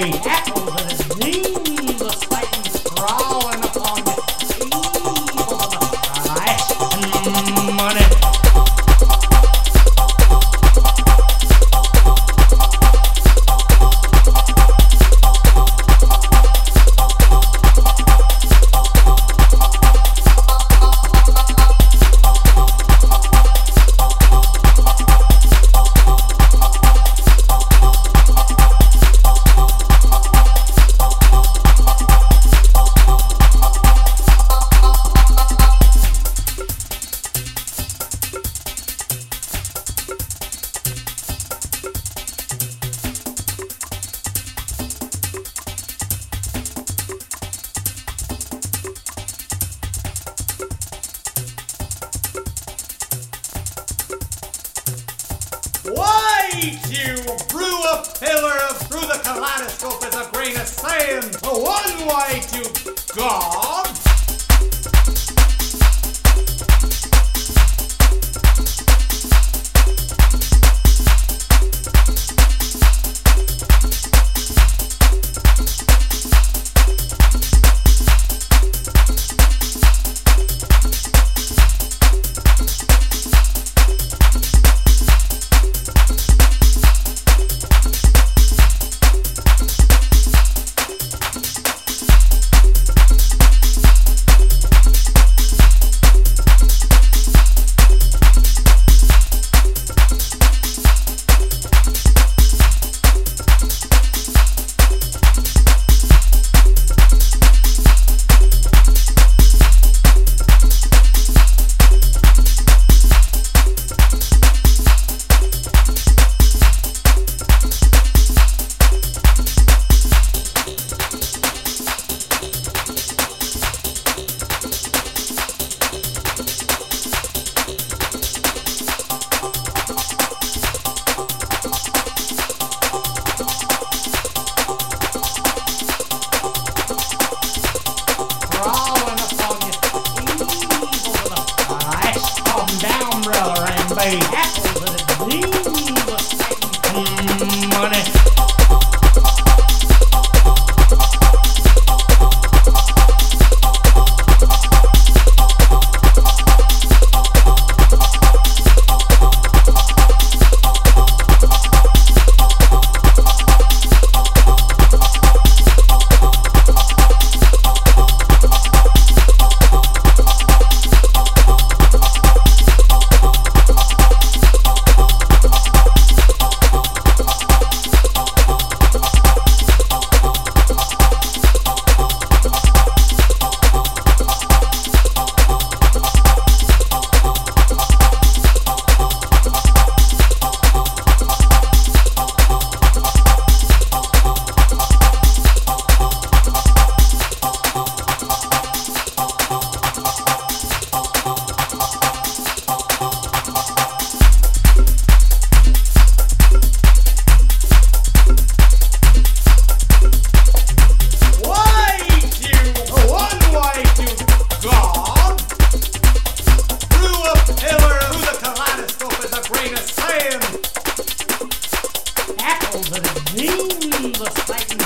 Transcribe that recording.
Yeah. Why you brew a pillar through the kaleidoscope as a grain of sand? One why to god. money. Dream was